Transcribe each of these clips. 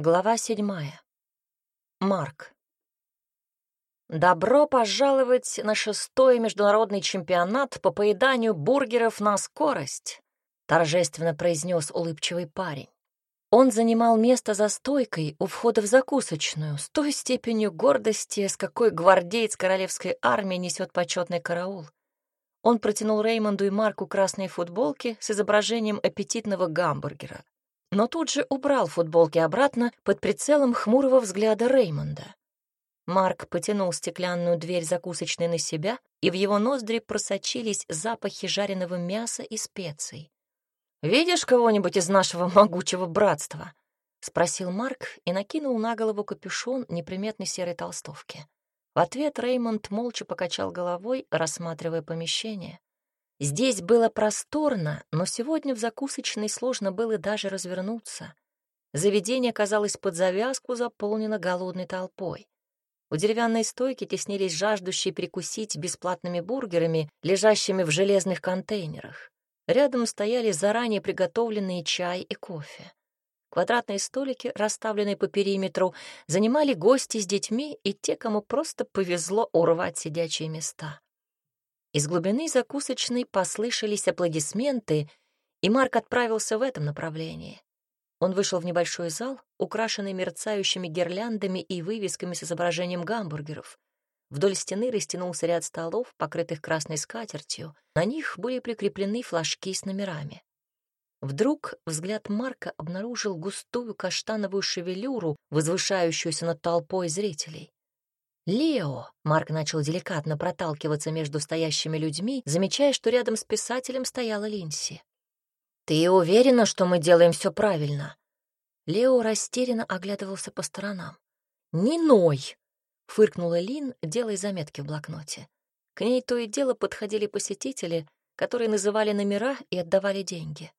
Глава седьмая. Марк. «Добро пожаловать на шестой международный чемпионат по поеданию бургеров на скорость», торжественно произнес улыбчивый парень. Он занимал место за стойкой у входа в закусочную с той степенью гордости, с какой гвардеец королевской армии несет почетный караул. Он протянул Реймонду и Марку красные футболки с изображением аппетитного гамбургера но тут же убрал футболки обратно под прицелом хмурого взгляда Реймонда. Марк потянул стеклянную дверь закусочной на себя, и в его ноздри просочились запахи жареного мяса и специй. «Видишь кого-нибудь из нашего могучего братства?» — спросил Марк и накинул на голову капюшон неприметной серой толстовки. В ответ Реймонд молча покачал головой, рассматривая помещение. Здесь было просторно, но сегодня в закусочной сложно было даже развернуться. Заведение казалось под завязку заполнено голодной толпой. У деревянной стойки теснились жаждущие перекусить бесплатными бургерами, лежащими в железных контейнерах. Рядом стояли заранее приготовленные чай и кофе. Квадратные столики, расставленные по периметру, занимали гости с детьми и те, кому просто повезло урвать сидячие места. Из глубины закусочной послышались аплодисменты, и Марк отправился в этом направлении. Он вышел в небольшой зал, украшенный мерцающими гирляндами и вывесками с изображением гамбургеров. Вдоль стены растянулся ряд столов, покрытых красной скатертью. На них были прикреплены флажки с номерами. Вдруг взгляд Марка обнаружил густую каштановую шевелюру, возвышающуюся над толпой зрителей. «Лео!» — Марк начал деликатно проталкиваться между стоящими людьми, замечая, что рядом с писателем стояла Линси. «Ты уверена, что мы делаем все правильно?» Лео растерянно оглядывался по сторонам. «Не ной!» — фыркнула Лин, делая заметки в блокноте. К ней то и дело подходили посетители, которые называли номера и отдавали деньги.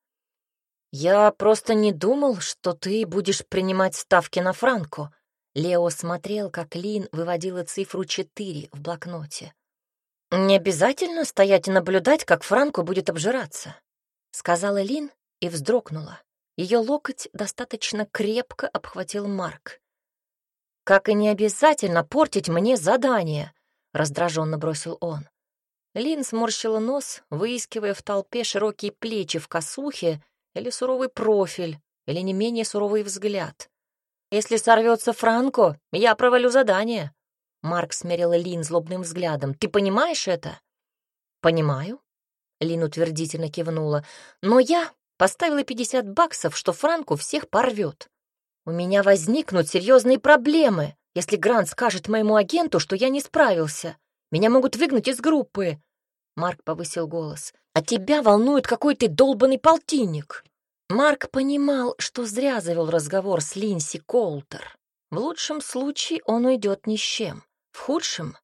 «Я просто не думал, что ты будешь принимать ставки на Франко», Лео смотрел, как Лин выводила цифру 4 в блокноте. «Не обязательно стоять и наблюдать, как Франко будет обжираться», — сказала Лин и вздрогнула. Ее локоть достаточно крепко обхватил Марк. «Как и не обязательно портить мне задание», — раздраженно бросил он. Лин сморщила нос, выискивая в толпе широкие плечи в косухе или суровый профиль, или не менее суровый взгляд. Если сорвется Франко, я провалю задание. Марк смерила Лин злобным взглядом. Ты понимаешь это? Понимаю. Лин утвердительно кивнула. Но я поставила 50 баксов, что Франку всех порвет. У меня возникнут серьезные проблемы, если Грант скажет моему агенту, что я не справился. Меня могут выгнать из группы. Марк повысил голос. А тебя волнует какой то долбанный полтинник. Марк понимал, что зря завел разговор с Линси Колтер. В лучшем случае он уйдет ни с чем. В худшем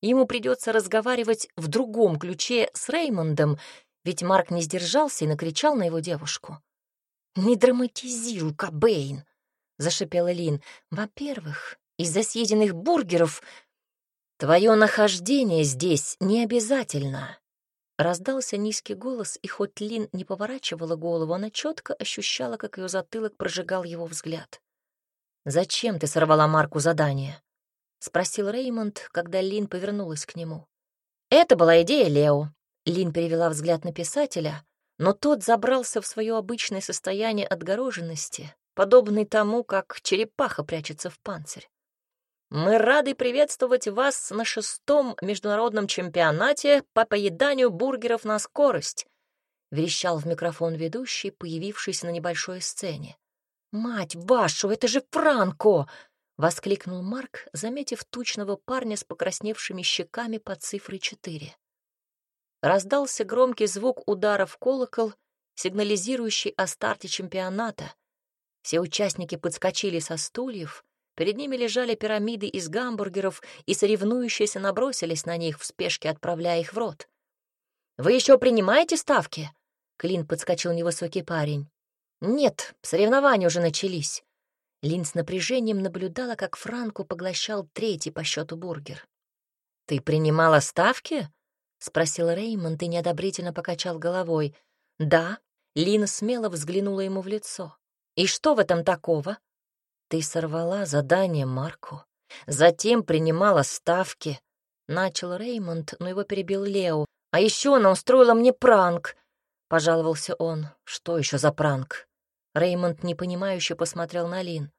ему придется разговаривать в другом ключе с Реймондом, ведь Марк не сдержался и накричал на его девушку. «Не драматизируй, Кобейн!» — зашипела Лин. «Во-первых, из-за съеденных бургеров твое нахождение здесь не обязательно. Раздался низкий голос, и хоть Лин не поворачивала голову, она четко ощущала, как ее затылок прожигал его взгляд. «Зачем ты сорвала Марку задание?» — спросил Реймонд, когда Лин повернулась к нему. «Это была идея Лео». Лин перевела взгляд на писателя, но тот забрался в свое обычное состояние отгороженности, подобный тому, как черепаха прячется в панцирь. Мы рады приветствовать вас на шестом международном чемпионате по поеданию бургеров на скорость», — верещал в микрофон ведущий, появившийся на небольшой сцене. «Мать вашу, это же Франко!» — воскликнул Марк, заметив тучного парня с покрасневшими щеками под цифрой четыре. Раздался громкий звук удара в колокол, сигнализирующий о старте чемпионата. Все участники подскочили со стульев — Перед ними лежали пирамиды из гамбургеров, и соревнующиеся набросились на них в спешке, отправляя их в рот. «Вы еще принимаете ставки?» Клин подскочил невысокий парень. «Нет, соревнования уже начались». Лин с напряжением наблюдала, как Франко поглощал третий по счету бургер. «Ты принимала ставки?» — спросил Реймонд и неодобрительно покачал головой. «Да». Лин смело взглянула ему в лицо. «И что в этом такого?» Ты сорвала задание Марку, затем принимала ставки. Начал Реймонд, но его перебил Лео. А еще она устроила мне пранк, пожаловался он. Что еще за пранк? Реймонд непонимающе посмотрел на Лин.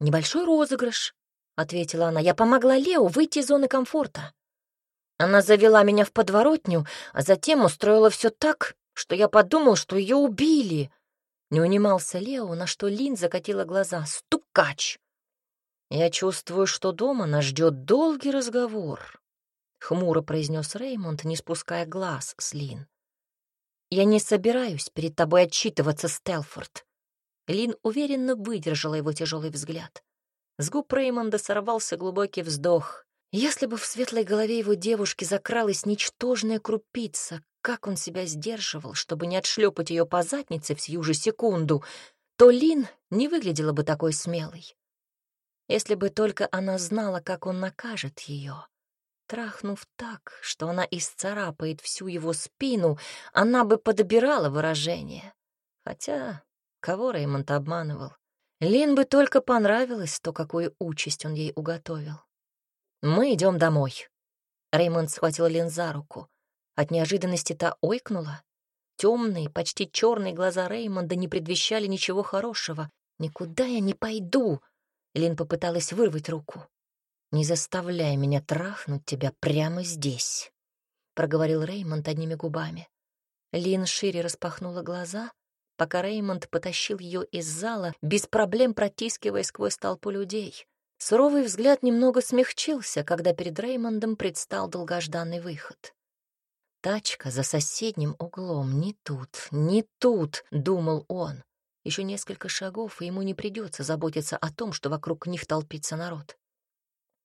«Небольшой розыгрыш», — ответила она. «Я помогла Лео выйти из зоны комфорта. Она завела меня в подворотню, а затем устроила все так, что я подумал, что ее убили». Не унимался Лео, на что Лин закатила глаза. «Стукач!» «Я чувствую, что дома нас ждет долгий разговор», — хмуро произнес Реймонд, не спуская глаз с Лин. «Я не собираюсь перед тобой отчитываться, Стелфорд», Лин уверенно выдержала его тяжелый взгляд. С губ Реймонда сорвался глубокий вздох. Если бы в светлой голове его девушки закралась ничтожная крупица, как он себя сдерживал, чтобы не отшлепать ее по заднице в сию же секунду, то Лин не выглядела бы такой смелой. Если бы только она знала, как он накажет ее. Трахнув так, что она исцарапает всю его спину, она бы подобирала выражение. Хотя Кого Реймонд обманывал? Лин бы только понравилось то, какую участь он ей уготовил. «Мы идем домой». Реймонд схватил Лин за руку. От неожиданности та ойкнула. Темные, почти черные глаза Реймонда не предвещали ничего хорошего. «Никуда я не пойду!» Лин попыталась вырвать руку. «Не заставляй меня трахнуть тебя прямо здесь», — проговорил Реймонд одними губами. Лин шире распахнула глаза, пока Реймонд потащил ее из зала, без проблем протискивая сквозь толпу людей. Суровый взгляд немного смягчился, когда перед Реймондом предстал долгожданный выход. «Тачка за соседним углом, не тут, не тут», — думал он. Еще несколько шагов, и ему не придется заботиться о том, что вокруг них толпится народ.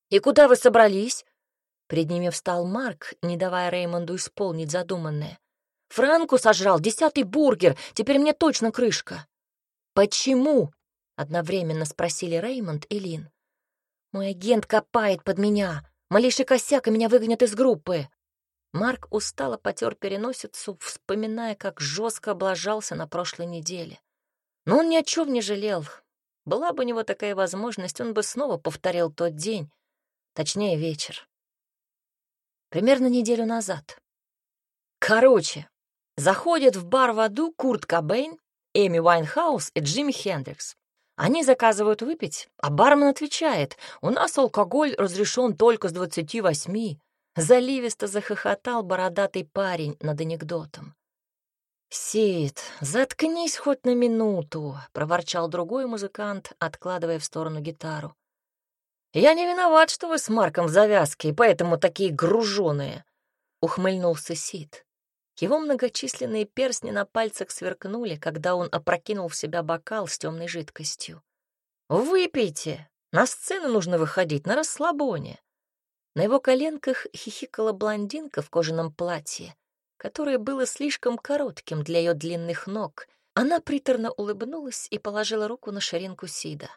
«И куда вы собрались?» Пред ними встал Марк, не давая Реймонду исполнить задуманное. Франку сожрал десятый бургер, теперь мне точно крышка. Почему? Одновременно спросили Реймонд и Лин. Мой агент копает под меня. Малейший косяк, и меня выгонят из группы. Марк устало потер переносицу, вспоминая, как жестко облажался на прошлой неделе. Но он ни о чем не жалел. Была бы у него такая возможность, он бы снова повторил тот день, точнее, вечер. Примерно неделю назад. Короче, Заходят в бар в аду Курт Кобейн, Эми Уайнхаус и Джимми Хендрикс. Они заказывают выпить, а бармен отвечает, у нас алкоголь разрешен только с двадцати восьми. Заливисто захохотал бородатый парень над анекдотом. «Сид, заткнись хоть на минуту», — проворчал другой музыкант, откладывая в сторону гитару. «Я не виноват, что вы с Марком в завязке, и поэтому такие груженые», — ухмыльнулся Сид. Его многочисленные перстни на пальцах сверкнули, когда он опрокинул в себя бокал с темной жидкостью. «Выпейте! На сцену нужно выходить, на расслабоне!» На его коленках хихикала блондинка в кожаном платье, которое было слишком коротким для ее длинных ног. Она приторно улыбнулась и положила руку на ширинку Сида.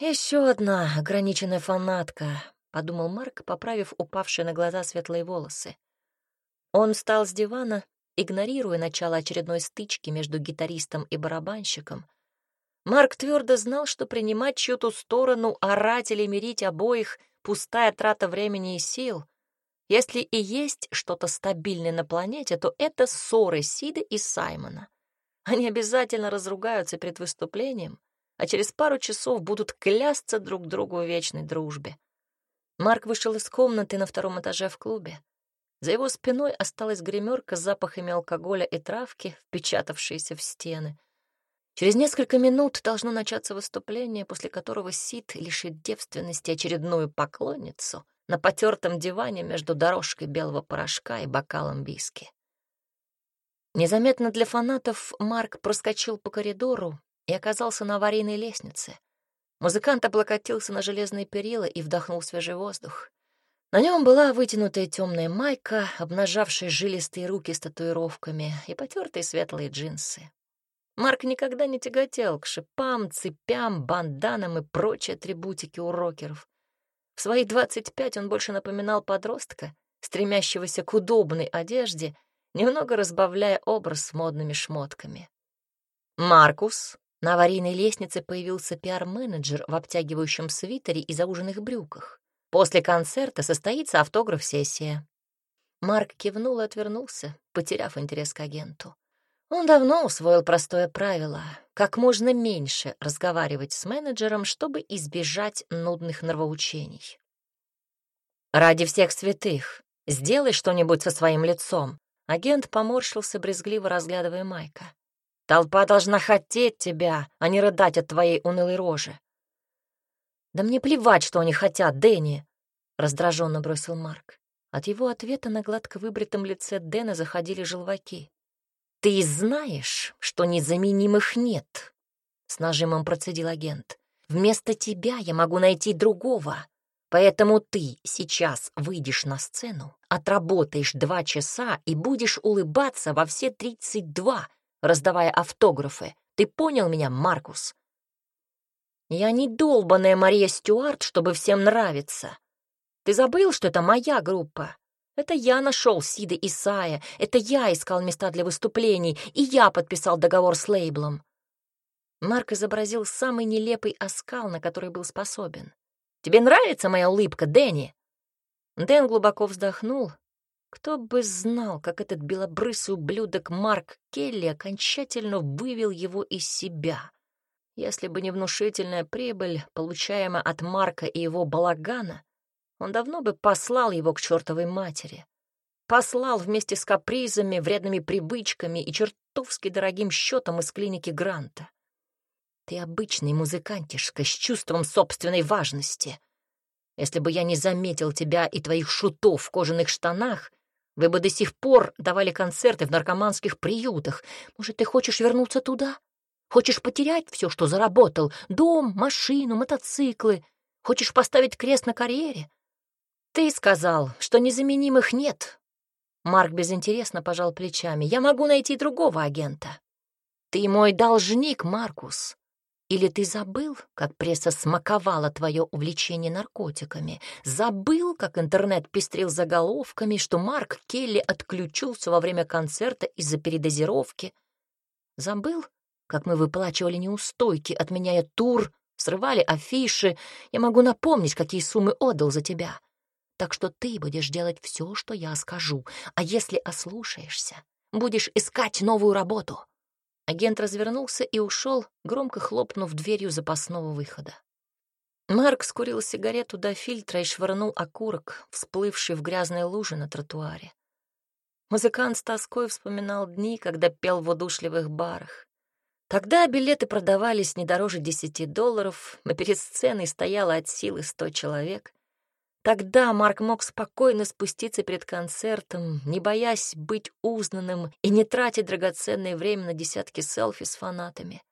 «Еще одна ограниченная фанатка», — подумал Марк, поправив упавшие на глаза светлые волосы. Он встал с дивана, игнорируя начало очередной стычки между гитаристом и барабанщиком. Марк твердо знал, что принимать чью-то сторону, орать или мирить обоих — пустая трата времени и сил. Если и есть что-то стабильное на планете, то это ссоры Сида и Саймона. Они обязательно разругаются перед выступлением, а через пару часов будут клясться друг другу в вечной дружбе. Марк вышел из комнаты на втором этаже в клубе. За его спиной осталась гримерка с запахами алкоголя и травки, впечатавшиеся в стены. Через несколько минут должно начаться выступление, после которого Сид лишит девственности очередную поклонницу на потертом диване между дорожкой белого порошка и бокалом виски. Незаметно для фанатов Марк проскочил по коридору и оказался на аварийной лестнице. Музыкант облокотился на железные перила и вдохнул свежий воздух. На нем была вытянутая темная майка, обнажавшая жилистые руки с татуировками и потертые светлые джинсы. Марк никогда не тяготел к шипам, цепям, банданам и прочей атрибутике у рокеров. В свои двадцать пять он больше напоминал подростка, стремящегося к удобной одежде, немного разбавляя образ модными шмотками. «Маркус, На аварийной лестнице появился пиар-менеджер в обтягивающем свитере и зауженных брюках. После концерта состоится автограф-сессия. Марк кивнул и отвернулся, потеряв интерес к агенту. Он давно усвоил простое правило — как можно меньше разговаривать с менеджером, чтобы избежать нудных нравоучений. «Ради всех святых, сделай что-нибудь со своим лицом». Агент поморщился, брезгливо разглядывая Майка. «Толпа должна хотеть тебя, а не рыдать от твоей унылой рожи». «Да мне плевать, что они хотят, Дэнни!» — раздраженно бросил Марк. От его ответа на гладко выбритом лице Дэна заходили желваки. «Ты знаешь, что незаменимых нет?» — с нажимом процедил агент. «Вместо тебя я могу найти другого. Поэтому ты сейчас выйдешь на сцену, отработаешь два часа и будешь улыбаться во все тридцать два, раздавая автографы. Ты понял меня, Маркус?» «Я не долбаная Мария Стюарт, чтобы всем нравиться. Ты забыл, что это моя группа? Это я нашел Сида и Сая, это я искал места для выступлений, и я подписал договор с лейблом. Марк изобразил самый нелепый оскал, на который был способен. «Тебе нравится моя улыбка, Дэнни?» Дэн глубоко вздохнул. Кто бы знал, как этот белобрысый ублюдок Марк Келли окончательно вывел его из себя. Если бы не внушительная прибыль, получаемая от Марка и его балагана, он давно бы послал его к чертовой матери. Послал вместе с капризами, вредными привычками и чертовски дорогим счетом из клиники Гранта. Ты обычный музыкантишка с чувством собственной важности. Если бы я не заметил тебя и твоих шутов в кожаных штанах, вы бы до сих пор давали концерты в наркоманских приютах. Может, ты хочешь вернуться туда? Хочешь потерять все, что заработал? Дом, машину, мотоциклы? Хочешь поставить крест на карьере? «Ты сказал, что незаменимых нет». Марк безинтересно пожал плечами. «Я могу найти другого агента». «Ты мой должник, Маркус. Или ты забыл, как пресса смаковала твое увлечение наркотиками? Забыл, как интернет пестрил заголовками, что Марк Келли отключился во время концерта из-за передозировки? Забыл, как мы выплачивали неустойки, отменяя тур, срывали афиши? Я могу напомнить, какие суммы отдал за тебя. Так что ты будешь делать все, что я скажу, а если ослушаешься, будешь искать новую работу». Агент развернулся и ушел, громко хлопнув дверью запасного выхода. Марк скурил сигарету до фильтра и швырнул окурок, всплывший в грязной луже на тротуаре. Музыкант с тоской вспоминал дни, когда пел в удушливых барах. Тогда билеты продавались не дороже десяти долларов, а перед сценой стояло от силы сто человек. Тогда Марк мог спокойно спуститься перед концертом, не боясь быть узнанным и не тратить драгоценное время на десятки селфи с фанатами.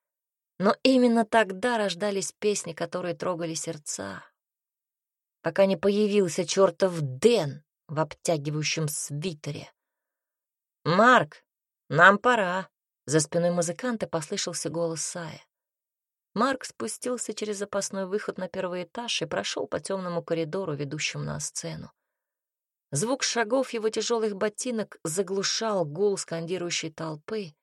Но именно тогда рождались песни, которые трогали сердца. Пока не появился чертов Дэн в обтягивающем свитере. «Марк, нам пора!» За спиной музыканта послышался голос Сая. Марк спустился через запасной выход на первый этаж и прошел по темному коридору, ведущему на сцену. Звук шагов его тяжелых ботинок заглушал гул скандирующей толпы.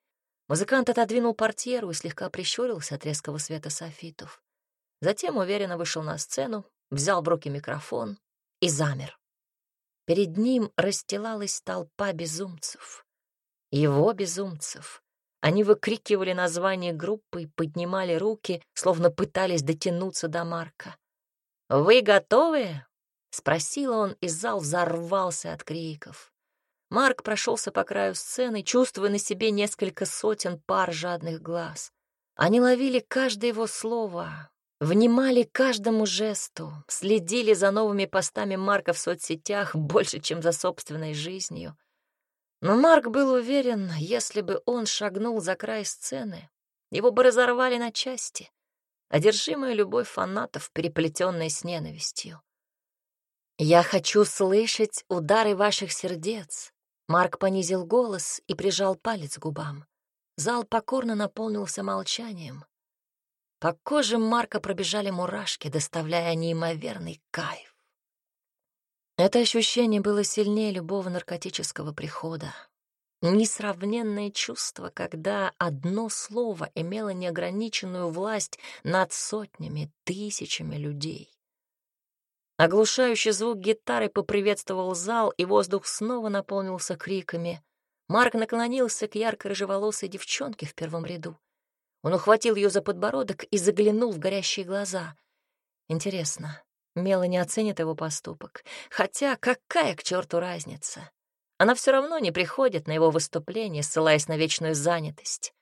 Музыкант отодвинул портьеру и слегка прищурился от резкого света софитов. Затем уверенно вышел на сцену, взял в руки микрофон и замер. Перед ним расстилалась толпа безумцев. Его безумцев. Они выкрикивали название группы и поднимали руки, словно пытались дотянуться до Марка. «Вы готовы?» — спросил он, и зал взорвался от криков. Марк прошелся по краю сцены, чувствуя на себе несколько сотен пар жадных глаз. Они ловили каждое его слово, внимали каждому жесту, следили за новыми постами Марка в соцсетях больше, чем за собственной жизнью. Но Марк был уверен, если бы он шагнул за край сцены, его бы разорвали на части, одержимая любовь фанатов, переплетенная с ненавистью. «Я хочу слышать удары ваших сердец», — Марк понизил голос и прижал палец к губам. Зал покорно наполнился молчанием. По коже Марка пробежали мурашки, доставляя неимоверный кайф. Это ощущение было сильнее любого наркотического прихода. Несравненное чувство, когда одно слово имело неограниченную власть над сотнями, тысячами людей. Оглушающий звук гитары поприветствовал зал, и воздух снова наполнился криками. Марк наклонился к ярко-рыжеволосой девчонке в первом ряду. Он ухватил ее за подбородок и заглянул в горящие глаза. Интересно, Мелани оценит его поступок. Хотя какая к черту разница? Она все равно не приходит на его выступление, ссылаясь на вечную занятость.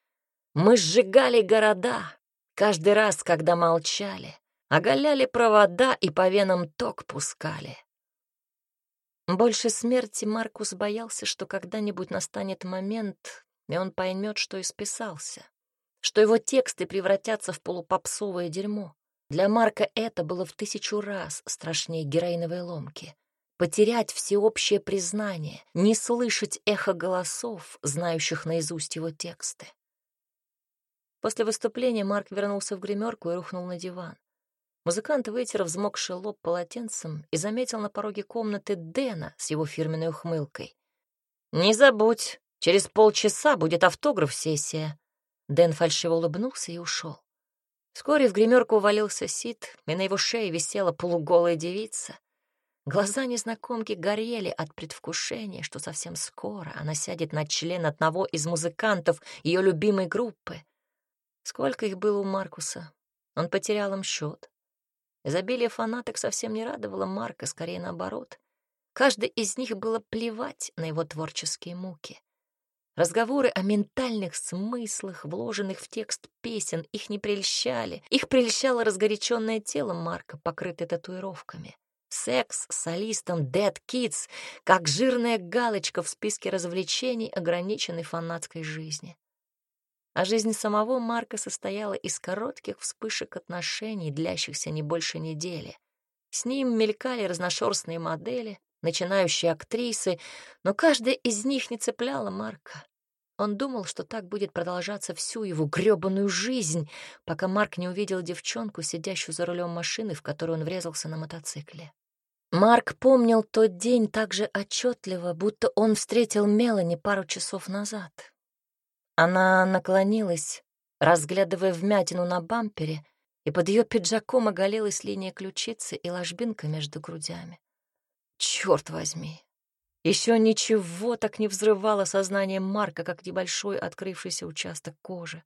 Мы сжигали города каждый раз, когда молчали, оголяли провода и по венам ток пускали. Больше смерти Маркус боялся, что когда-нибудь настанет момент, и он поймет, что исписался, что его тексты превратятся в полупопсовое дерьмо. Для Марка это было в тысячу раз страшнее героиновой ломки потерять всеобщее признание, не слышать эхо голосов, знающих наизусть его тексты. После выступления Марк вернулся в гримерку и рухнул на диван. Музыкант вытер взмокший лоб полотенцем и заметил на пороге комнаты Дэна с его фирменной ухмылкой. «Не забудь, через полчаса будет автограф-сессия». Дэн фальшиво улыбнулся и ушел. Вскоре в гримерку увалился Сид, и на его шее висела полуголая девица. Глаза незнакомки горели от предвкушения, что совсем скоро она сядет на член одного из музыкантов ее любимой группы. Сколько их было у Маркуса? Он потерял им счет. Изобилие фанаток совсем не радовало Марка, скорее наоборот. Каждый из них было плевать на его творческие муки. Разговоры о ментальных смыслах, вложенных в текст песен, их не прельщали. Их прельщало разгоряченное тело Марка, покрытое татуировками. Секс с солистом Dead Kids, как жирная галочка в списке развлечений ограниченной фанатской жизни. А жизнь самого Марка состояла из коротких вспышек отношений, длящихся не больше недели. С ним мелькали разношерстные модели, начинающие актрисы, но каждая из них не цепляла Марка. Он думал, что так будет продолжаться всю его грёбаную жизнь, пока Марк не увидел девчонку, сидящую за рулем машины, в которую он врезался на мотоцикле. Марк помнил тот день так же отчетливо, будто он встретил Мелани пару часов назад. Она наклонилась, разглядывая вмятину на бампере, и под ее пиджаком оголилась линия ключицы и ложбинка между грудями. Черт возьми! Еще ничего так не взрывало сознание Марка, как небольшой открывшийся участок кожи.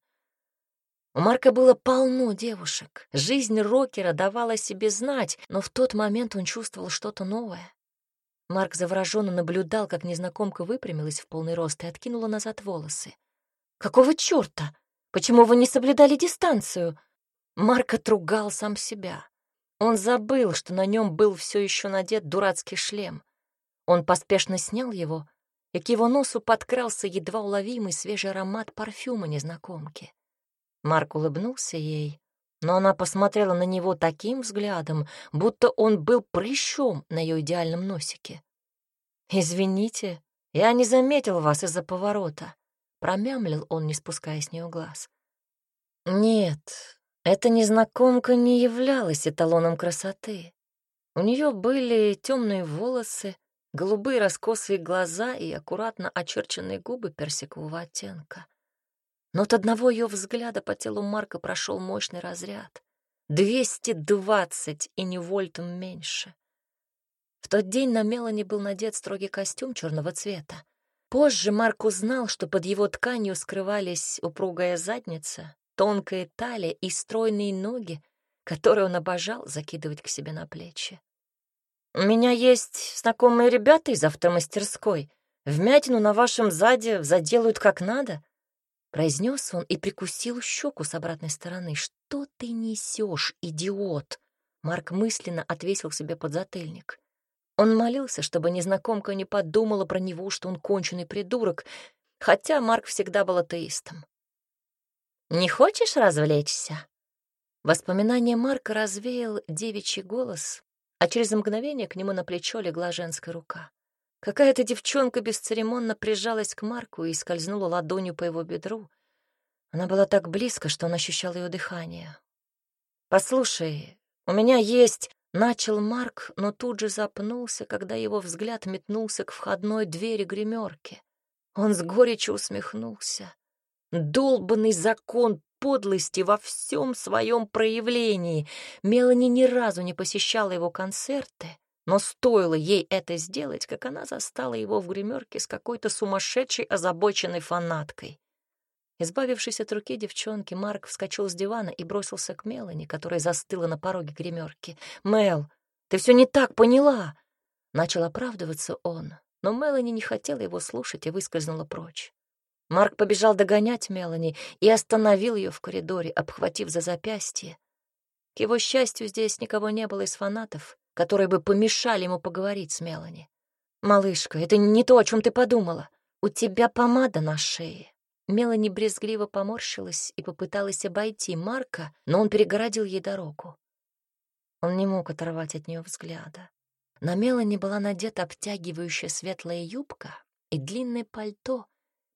У Марка было полно девушек. Жизнь рокера давала себе знать, но в тот момент он чувствовал что-то новое. Марк завороженно наблюдал, как незнакомка выпрямилась в полный рост и откинула назад волосы. «Какого чёрта? Почему вы не соблюдали дистанцию?» Марк отругал сам себя. Он забыл, что на нем был все еще надет дурацкий шлем. Он поспешно снял его, и к его носу подкрался едва уловимый свежий аромат парфюма незнакомки. Марк улыбнулся ей, но она посмотрела на него таким взглядом, будто он был прыщом на ее идеальном носике. «Извините, я не заметил вас из-за поворота», — промямлил он, не спуская с нее глаз. «Нет, эта незнакомка не являлась эталоном красоты. У нее были темные волосы, голубые раскосые глаза и аккуратно очерченные губы персикового оттенка. Но от одного ее взгляда по телу Марка прошел мощный разряд. Двести двадцать и не вольтом меньше. В тот день на Мелани был надет строгий костюм черного цвета. Позже Марк узнал, что под его тканью скрывались упругая задница, тонкая талия и стройные ноги, которые он обожал закидывать к себе на плечи. У меня есть знакомые ребята из автомастерской. Вмятину на вашем заде заделают как надо. Произнес он и прикусил щеку с обратной стороны. Что ты несешь, идиот? Марк мысленно отвесил себе подзатыльник. Он молился, чтобы незнакомка не подумала про него, что он конченый придурок, хотя Марк всегда был атеистом. «Не хочешь развлечься?» Воспоминание Марка развеял девичий голос, а через мгновение к нему на плечо легла женская рука. Какая-то девчонка бесцеремонно прижалась к Марку и скользнула ладонью по его бедру. Она была так близко, что он ощущал ее дыхание. «Послушай, у меня есть...» — начал Марк, но тут же запнулся, когда его взгляд метнулся к входной двери гримерки. Он с горечью усмехнулся. Долбанный закон подлости во всем своем проявлении. Мелани ни разу не посещала его концерты, но стоило ей это сделать, как она застала его в гримерке с какой-то сумасшедшей озабоченной фанаткой. Избавившись от руки девчонки, Марк вскочил с дивана и бросился к Мелани, которая застыла на пороге гримерки. «Мел, ты все не так поняла!» Начал оправдываться он, но Мелани не хотела его слушать и выскользнула прочь. Марк побежал догонять Мелани и остановил ее в коридоре, обхватив за запястье. К его счастью, здесь никого не было из фанатов, которые бы помешали ему поговорить с Мелани. «Малышка, это не то, о чем ты подумала. У тебя помада на шее». Мелани брезгливо поморщилась и попыталась обойти Марка, но он перегородил ей дорогу. Он не мог оторвать от нее взгляда. На Мелани была надета обтягивающая светлая юбка и длинное пальто,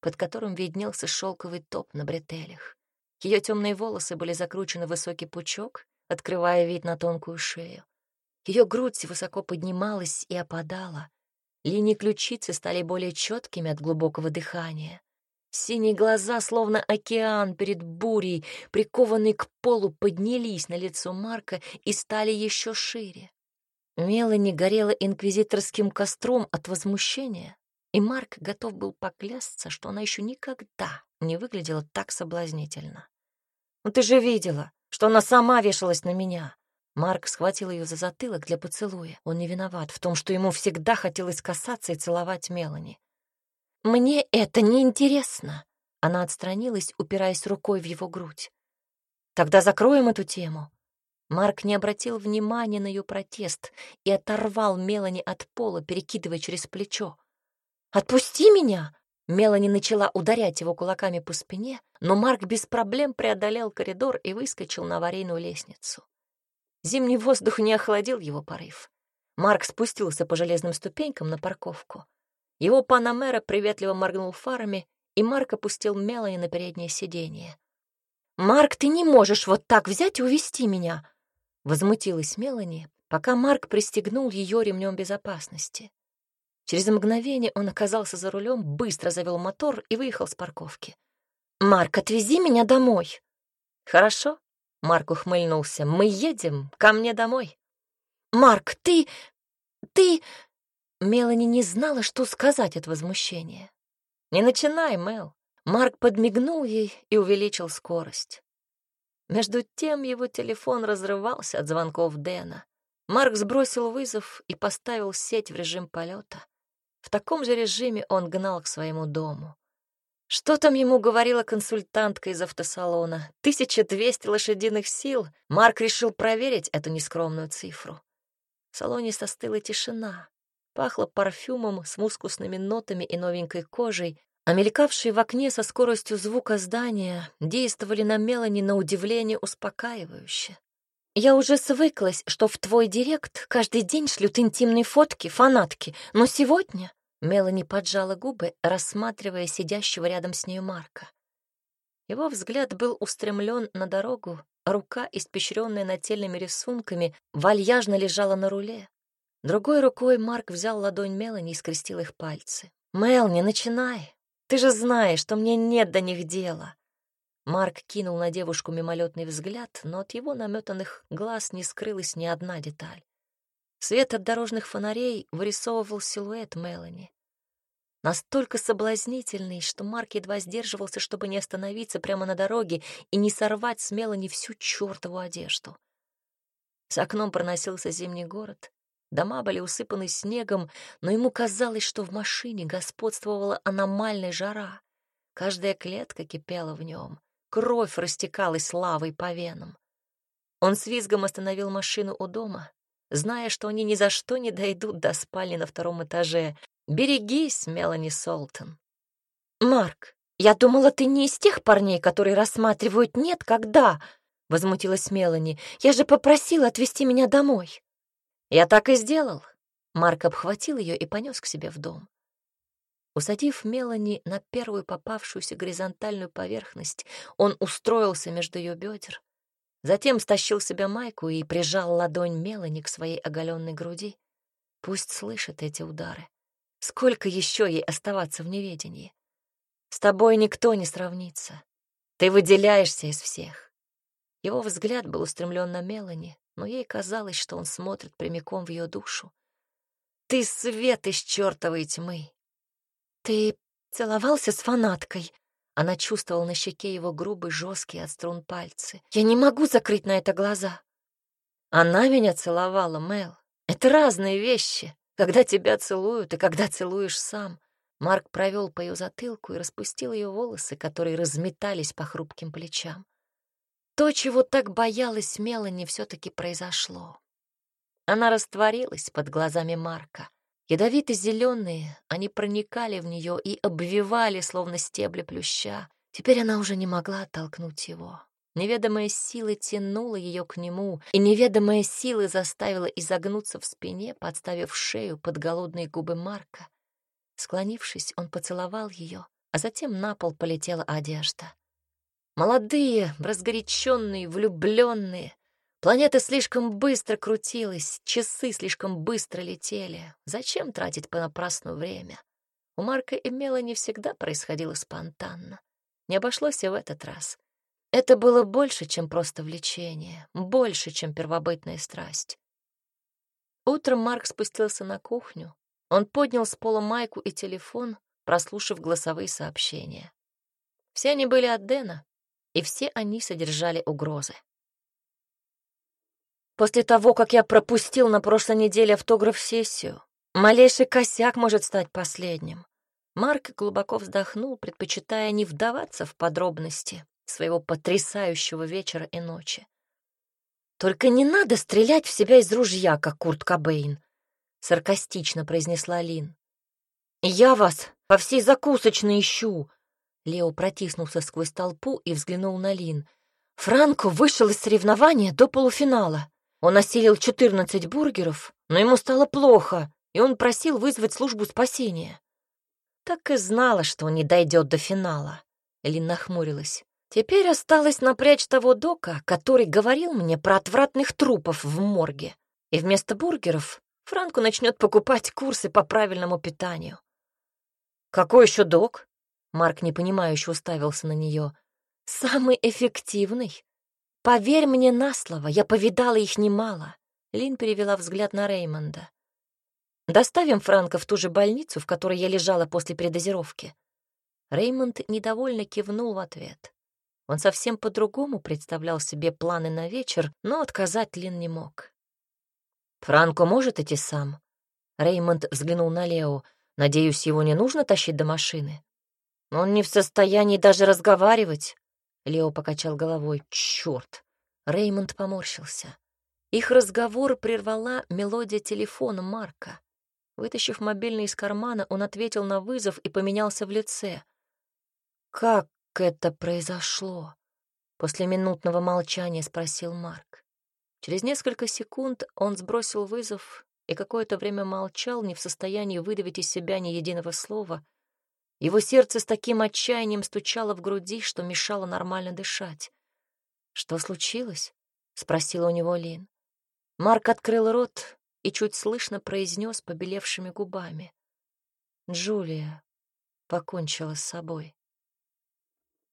под которым виднелся шелковый топ на бретелях. Ее темные волосы были закручены в высокий пучок, открывая вид на тонкую шею. Ее грудь высоко поднималась и опадала. Линии ключицы стали более четкими от глубокого дыхания. Синие глаза, словно океан перед бурей, прикованные к полу, поднялись на лицо Марка и стали еще шире. Мелани горела инквизиторским костром от возмущения, и Марк готов был поклясться, что она еще никогда не выглядела так соблазнительно. «Ну ты же видела, что она сама вешалась на меня!» Марк схватил ее за затылок для поцелуя. Он не виноват в том, что ему всегда хотелось касаться и целовать Мелани. «Мне это не интересно. Она отстранилась, упираясь рукой в его грудь. «Тогда закроем эту тему». Марк не обратил внимания на ее протест и оторвал Мелани от пола, перекидывая через плечо. «Отпусти меня!» Мелани начала ударять его кулаками по спине, но Марк без проблем преодолел коридор и выскочил на аварийную лестницу. Зимний воздух не охладил его порыв. Марк спустился по железным ступенькам на парковку. Его панамера приветливо моргнул фарами, и Марк опустил Мелани на переднее сиденье. «Марк, ты не можешь вот так взять и увести меня!» Возмутилась Мелани, пока Марк пристегнул ее ремнем безопасности. Через мгновение он оказался за рулем, быстро завел мотор и выехал с парковки. «Марк, отвези меня домой!» «Хорошо», — Марк ухмыльнулся, — «мы едем ко мне домой». «Марк, ты... ты...» Мелани не знала, что сказать от возмущения. «Не начинай, Мел». Марк подмигнул ей и увеличил скорость. Между тем его телефон разрывался от звонков Дэна. Марк сбросил вызов и поставил сеть в режим полета. В таком же режиме он гнал к своему дому. Что там ему говорила консультантка из автосалона? 1200 лошадиных сил. Марк решил проверить эту нескромную цифру. В салоне состыла тишина. Пахло парфюмом с мускусными нотами и новенькой кожей, а мелькавшие в окне со скоростью звука здания действовали на Мелани на удивление успокаивающе. «Я уже свыклась, что в твой директ каждый день шлют интимные фотки, фанатки, но сегодня...» Мелани поджала губы, рассматривая сидящего рядом с нею Марка. Его взгляд был устремлен на дорогу, рука, испещренная нательными рисунками, вальяжно лежала на руле. Другой рукой Марк взял ладонь Мелани и скрестил их пальцы. «Мел, не начинай. Ты же знаешь, что мне нет до них дела». Марк кинул на девушку мимолетный взгляд, но от его наметанных глаз не скрылась ни одна деталь. Свет от дорожных фонарей вырисовывал силуэт Мелани. Настолько соблазнительный, что Марк едва сдерживался, чтобы не остановиться прямо на дороге и не сорвать с Мелани всю чертову одежду. За окном проносился зимний город. Дома были усыпаны снегом, но ему казалось, что в машине господствовала аномальная жара. Каждая клетка кипела в нем, кровь растекалась лавой по венам. Он с визгом остановил машину у дома, зная, что они ни за что не дойдут до спальни на втором этаже. «Берегись, Мелани Солтон». «Марк, я думала, ты не из тех парней, которые рассматривают «нет, когда», — возмутилась Мелани. «Я же попросила отвезти меня домой». «Я так и сделал». Марк обхватил ее и понес к себе в дом. Усадив Мелани на первую попавшуюся горизонтальную поверхность, он устроился между ее бедер, затем стащил себя майку и прижал ладонь Мелани к своей оголенной груди. Пусть слышит эти удары. Сколько еще ей оставаться в неведении? С тобой никто не сравнится. Ты выделяешься из всех. Его взгляд был устремлен на Мелани, но ей казалось, что он смотрит прямиком в ее душу. Ты свет из чертовой тьмы. Ты целовался с фанаткой. Она чувствовала на щеке его грубые, жесткие от струн пальцы. Я не могу закрыть на это глаза. Она меня целовала, Мел. Это разные вещи, когда тебя целуют и когда целуешь сам. Марк провел по ее затылку и распустил ее волосы, которые разметались по хрупким плечам. То, чего так боялась Мелани, все-таки произошло. Она растворилась под глазами Марка. Ядовито-зеленые, они проникали в нее и обвивали, словно стебли плюща. Теперь она уже не могла оттолкнуть его. Неведомая сила тянула ее к нему, и неведомая сила заставила изогнуться в спине, подставив шею под голодные губы Марка. Склонившись, он поцеловал ее, а затем на пол полетела одежда. Молодые, разгоряченные, влюбленные. Планета слишком быстро крутилась, часы слишком быстро летели. Зачем тратить понапрасну время? У Марка и Мелани всегда происходило спонтанно. Не обошлось и в этот раз. Это было больше, чем просто влечение, больше, чем первобытная страсть. Утром Марк спустился на кухню. Он поднял с пола майку и телефон, прослушав голосовые сообщения. Все они были от Дэна, и все они содержали угрозы. После того, как я пропустил на прошлой неделе автограф-сессию, малейший косяк может стать последним. Марк глубоко вздохнул, предпочитая не вдаваться в подробности своего потрясающего вечера и ночи. «Только не надо стрелять в себя из ружья, как Курт Кобейн», — саркастично произнесла Лин. «Я вас по всей закусочной ищу!» Лео протиснулся сквозь толпу и взглянул на Лин. Франко вышел из соревнования до полуфинала. Он осилил 14 бургеров, но ему стало плохо, и он просил вызвать службу спасения. Так и знала, что он не дойдет до финала. Лин нахмурилась. Теперь осталось напрячь того дока, который говорил мне про отвратных трупов в морге. И вместо бургеров Франку начнет покупать курсы по правильному питанию. «Какой еще док?» Марк непонимающе уставился на нее. «Самый эффективный. Поверь мне на слово, я повидала их немало». Лин перевела взгляд на Реймонда. «Доставим Франка в ту же больницу, в которой я лежала после передозировки». Реймонд недовольно кивнул в ответ. Он совсем по-другому представлял себе планы на вечер, но отказать Лин не мог. «Франко может идти сам?» Реймонд взглянул на Лео. «Надеюсь, его не нужно тащить до машины?» «Он не в состоянии даже разговаривать», — Лео покачал головой. «Чёрт!» Реймонд поморщился. Их разговор прервала мелодия телефона Марка. Вытащив мобильный из кармана, он ответил на вызов и поменялся в лице. «Как это произошло?» После минутного молчания спросил Марк. Через несколько секунд он сбросил вызов и какое-то время молчал, не в состоянии выдавить из себя ни единого слова. Его сердце с таким отчаянием стучало в груди, что мешало нормально дышать. «Что случилось?» — спросила у него Лин. Марк открыл рот и чуть слышно произнес побелевшими губами. «Джулия покончила с собой».